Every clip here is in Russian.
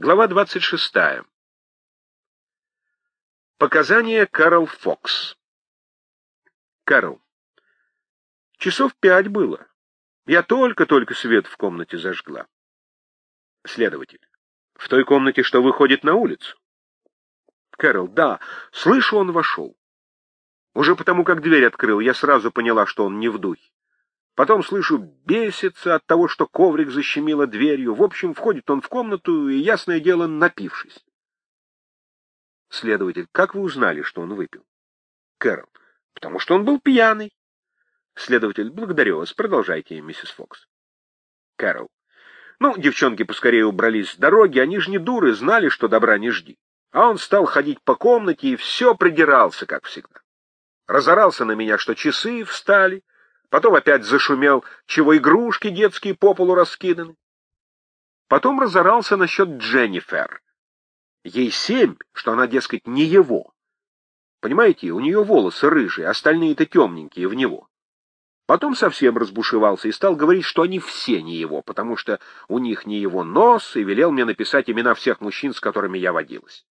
Глава 26. Показания Карл Фокс. Карл. Часов пять было. Я только-только свет в комнате зажгла. Следователь. В той комнате, что выходит на улицу? Кэрол. Да. Слышу, он вошел. Уже потому, как дверь открыл, я сразу поняла, что он не в духе. Потом слышу, бесится от того, что коврик защемило дверью. В общем, входит он в комнату и, ясное дело, напившись. Следователь, как вы узнали, что он выпил? Кэрол, потому что он был пьяный. Следователь, благодарю вас. Продолжайте, миссис Фокс. Кэрол, ну, девчонки поскорее убрались с дороги, они же не дуры, знали, что добра не жди. А он стал ходить по комнате и все придирался, как всегда. Разорался на меня, что часы встали, Потом опять зашумел, чего игрушки детские по полу раскиданы. Потом разорался насчет Дженнифер. Ей семь, что она, дескать, не его. Понимаете, у нее волосы рыжие, остальные-то темненькие в него. Потом совсем разбушевался и стал говорить, что они все не его, потому что у них не его нос, и велел мне написать имена всех мужчин, с которыми я водилась.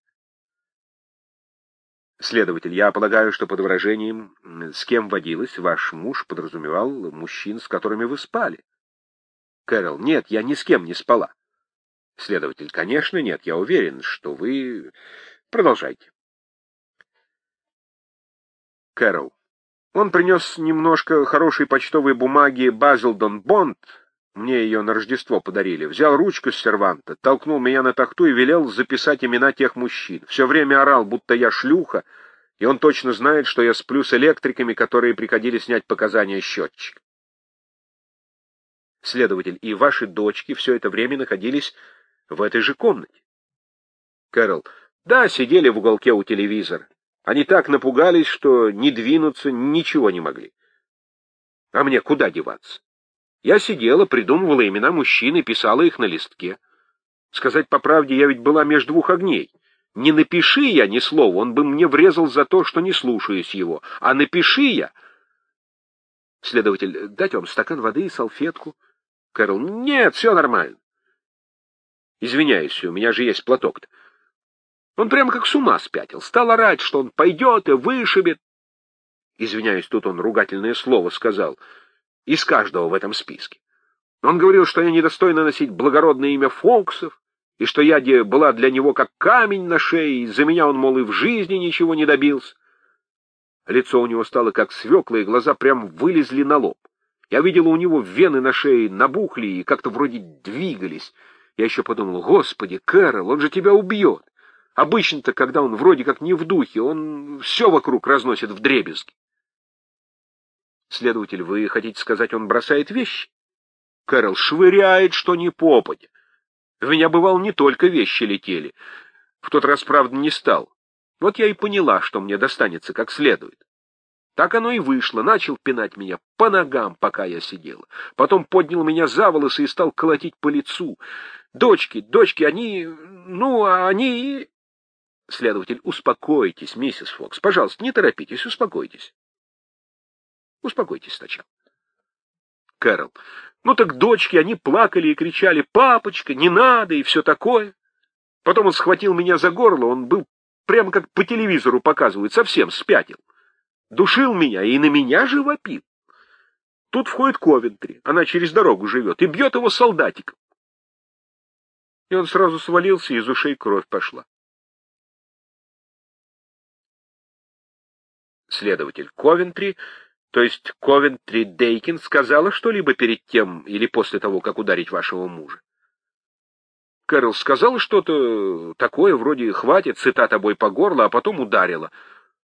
Следователь, я полагаю, что под выражением «с кем водилась» ваш муж подразумевал мужчин, с которыми вы спали. Кэрол, нет, я ни с кем не спала. Следователь, конечно, нет, я уверен, что вы... Продолжайте. Кэрол, он принес немножко хорошей почтовой бумаги Базилдон Бонд, мне ее на Рождество подарили. Взял ручку с серванта, толкнул меня на тахту и велел записать имена тех мужчин. Все время орал, будто я шлюха, и он точно знает, что я сплю с электриками, которые приходили снять показания счетчика. Следователь, и ваши дочки все это время находились в этой же комнате. Кэрол, да, сидели в уголке у телевизора. Они так напугались, что не двинуться ничего не могли. А мне куда деваться? Я сидела, придумывала имена мужчин и писала их на листке. Сказать по правде, я ведь была между двух огней. Не напиши я ни слова, он бы мне врезал за то, что не слушаюсь его. А напиши я... Следователь, дать вам стакан воды и салфетку? Кэрол, нет, все нормально. Извиняюсь, у меня же есть платок-то. Он прямо как с ума спятил. Стал орать, что он пойдет и вышибет. Извиняюсь, тут он ругательное слово сказал — из каждого в этом списке. Он говорил, что я недостойна носить благородное имя Фоксов, и что я была для него как камень на шее, и за меня он, мол, и в жизни ничего не добился. Лицо у него стало как свекла, и глаза прям вылезли на лоб. Я видела у него вены на шее набухли и как-то вроде двигались. Я еще подумал, господи, Кэрол, он же тебя убьет. Обычно-то, когда он вроде как не в духе, он все вокруг разносит в дребезги. Следователь, вы хотите сказать, он бросает вещи? Кэрол швыряет, что ни попадя. В меня, бывал, не только вещи летели. В тот раз, правда, не стал. Вот я и поняла, что мне достанется как следует. Так оно и вышло. Начал пинать меня по ногам, пока я сидела. Потом поднял меня за волосы и стал колотить по лицу. Дочки, дочки, они... Ну, они... Следователь, успокойтесь, миссис Фокс. Пожалуйста, не торопитесь, успокойтесь. Успокойтесь сначала. Кэрол. Ну так дочки, они плакали и кричали, папочка, не надо, и все такое. Потом он схватил меня за горло, он был прямо как по телевизору показывают, совсем спятил. Душил меня и на меня же вопил. Тут входит Ковентри, она через дорогу живет, и бьет его солдатиком. И он сразу свалился, из ушей кровь пошла. Следователь Ковентри то есть Ковентри Дейкин сказала что-либо перед тем или после того, как ударить вашего мужа? Кэрол сказала что-то такое, вроде «хватит, сыта тобой по горло», а потом ударила.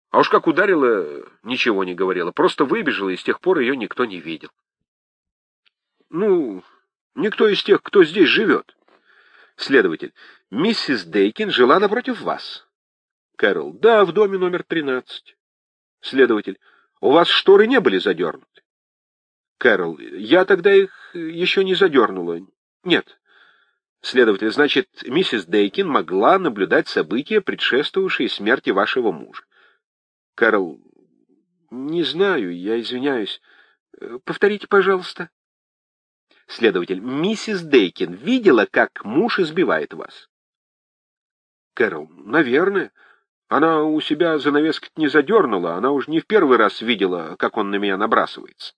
А уж как ударила, ничего не говорила, просто выбежала, и с тех пор ее никто не видел. Ну, никто из тех, кто здесь живет. Следователь, миссис Дейкин жила напротив вас. Кэрол, да, в доме номер тринадцать. Следователь, у вас шторы не были задернуты? Кэрол, я тогда их еще не задернула. Нет. Следователь, значит, миссис Дейкин могла наблюдать события, предшествовавшие смерти вашего мужа. Кэрол, не знаю, я извиняюсь. Повторите, пожалуйста. Следователь, миссис Дейкин видела, как муж избивает вас? Кэрол, наверное. Она у себя занавески не задернула, она уж не в первый раз видела, как он на меня набрасывается.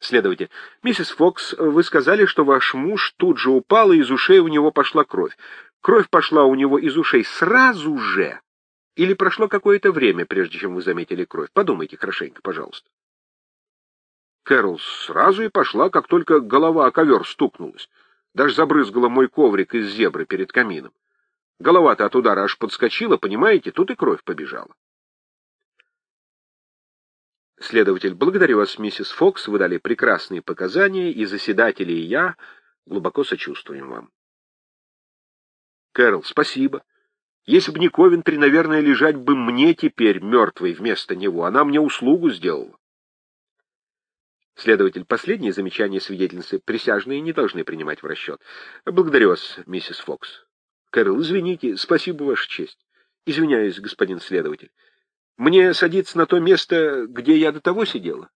Следователь. Миссис Фокс, вы сказали, что ваш муж тут же упал, и из ушей у него пошла кровь. Кровь пошла у него из ушей сразу же? Или прошло какое-то время, прежде чем вы заметили кровь? Подумайте хорошенько, пожалуйста. Кэрол сразу и пошла, как только голова о ковер стукнулась. Даже забрызгала мой коврик из зебры перед камином. Голова-то от удара аж подскочила, понимаете, тут и кровь побежала. Следователь, благодарю вас, миссис Фокс, вы дали прекрасные показания, и заседатели, и я глубоко сочувствуем вам. Кэрол, спасибо. Если бы не Ковентри, наверное, лежать бы мне теперь мертвой вместо него. Она мне услугу сделала. Следователь, последнее замечание свидетельницы присяжные не должны принимать в расчет. Благодарю вас, миссис Фокс. Кэрол, извините, спасибо, Ваша честь. Извиняюсь, господин следователь. Мне садиться на то место, где я до того сидела?